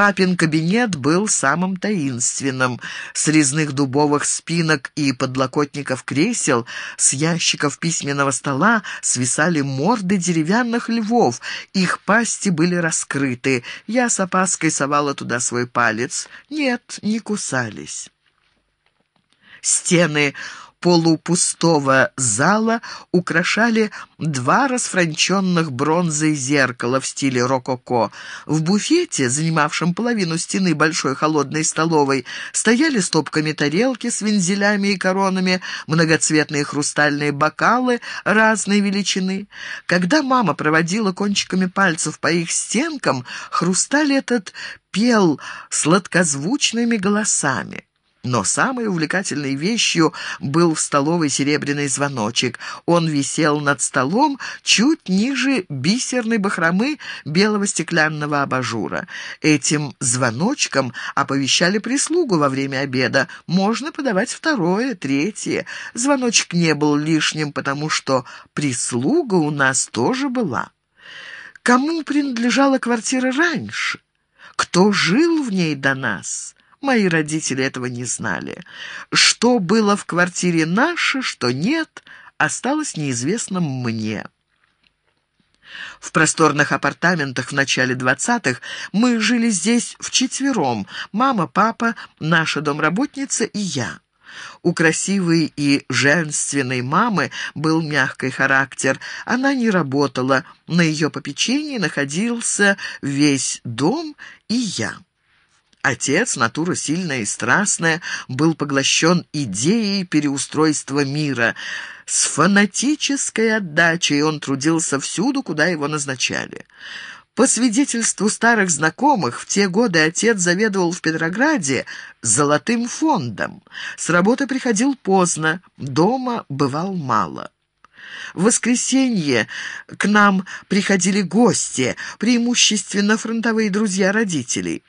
Папин кабинет был самым таинственным. С резных дубовых спинок и подлокотников кресел, с ящиков письменного стола свисали морды деревянных львов. Их пасти были раскрыты. Я с опаской совала туда свой палец. Нет, не кусались. Стены полупустого зала украшали два расфранченных бронзой зеркала в стиле рококо. В буфете, занимавшем половину стены большой холодной столовой, стояли стопками тарелки с вензелями и коронами, многоцветные хрустальные бокалы разной величины. Когда мама проводила кончиками пальцев по их стенкам, хрусталь этот пел сладкозвучными голосами. Но самой увлекательной вещью был в столовой серебряный звоночек. Он висел над столом чуть ниже бисерной бахромы белого стеклянного абажура. Этим звоночком оповещали прислугу во время обеда. Можно подавать второе, третье. Звоночек не был лишним, потому что прислуга у нас тоже была. Кому принадлежала квартира раньше? Кто жил в ней до нас? Мои родители этого не знали. Что было в квартире наше, что нет, осталось неизвестным мне. В просторных апартаментах в начале двадцатых мы жили здесь вчетвером. Мама, папа, наша домработница и я. У красивой и женственной мамы был мягкий характер. Она не работала. На ее попечении находился весь дом и я. Отец, натура сильная и страстная, был поглощен идеей переустройства мира. С фанатической отдачей он трудился всюду, куда его назначали. По свидетельству старых знакомых, в те годы отец заведовал в Петрограде золотым фондом. С работы приходил поздно, дома бывал мало. В воскресенье к нам приходили гости, преимущественно фронтовые друзья родителей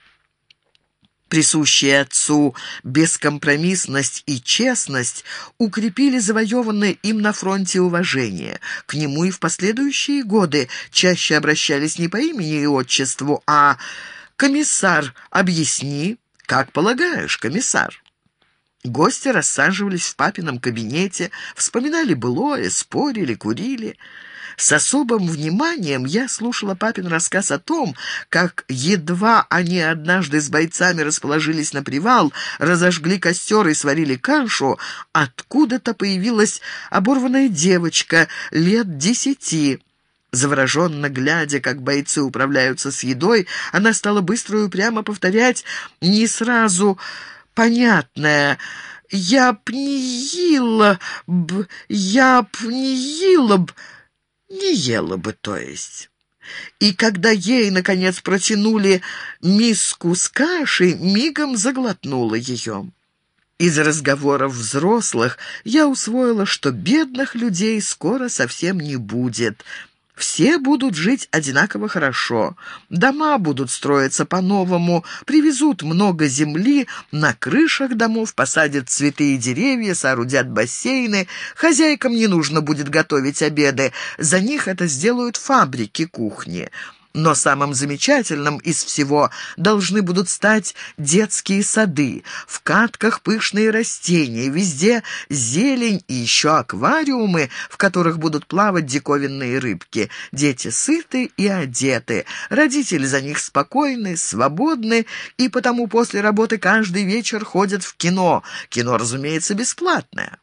присущие отцу бескомпромиссность и честность, укрепили завоеванное им на фронте уважение. К нему и в последующие годы чаще обращались не по имени и отчеству, а «Комиссар, объясни, как полагаешь, комиссар». Гости рассаживались в папином кабинете, вспоминали былое, спорили, курили. С особым вниманием я слушала папин рассказ о том, как едва они однажды с бойцами расположились на привал, разожгли костер и сварили кашу, откуда-то появилась оборванная девочка лет десяти. Завороженно глядя, как бойцы управляются с едой, она стала быстро и упрямо повторять не сразу понятное «Я б не ела б, я б не ела б...» Не ела бы, то есть. И когда ей, наконец, протянули миску с кашей, мигом заглотнула ее. Из разговоров взрослых я усвоила, что бедных людей скоро совсем не будет — все будут жить одинаково хорошо. Дома будут строиться по-новому, привезут много земли, на крышах домов посадят цветы и деревья, соорудят бассейны. Хозяйкам не нужно будет готовить обеды, за них это сделают фабрики кухни. Но самым замечательным из всего должны будут стать детские сады. В катках пышные растения, везде зелень и еще аквариумы, в которых будут плавать диковинные рыбки. Дети сыты и одеты, родители за них спокойны, свободны, и потому после работы каждый вечер ходят в кино. Кино, разумеется, бесплатное.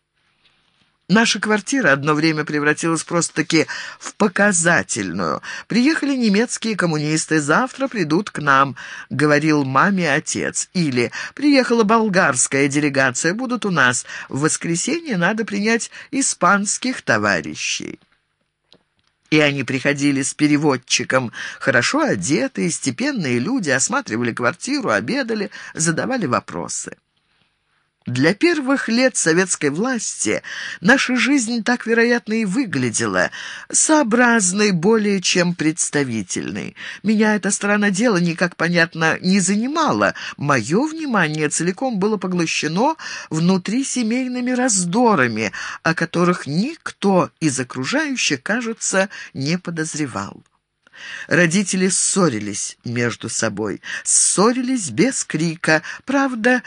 Наша квартира одно время превратилась просто-таки в показательную. Приехали немецкие коммунисты, завтра придут к нам, говорил маме отец. Или приехала болгарская делегация, будут у нас. В воскресенье надо принять испанских товарищей. И они приходили с переводчиком, хорошо одетые, степенные люди, осматривали квартиру, обедали, задавали вопросы. Для первых лет советской власти наша жизнь так, вероятно, и выглядела, сообразной более чем представительной. Меня эта сторона дела никак, понятно, не занимала. Мое внимание целиком было поглощено внутри семейными раздорами, о которых никто из окружающих, кажется, не подозревал. Родители ссорились между собой, ссорились без крика, правда,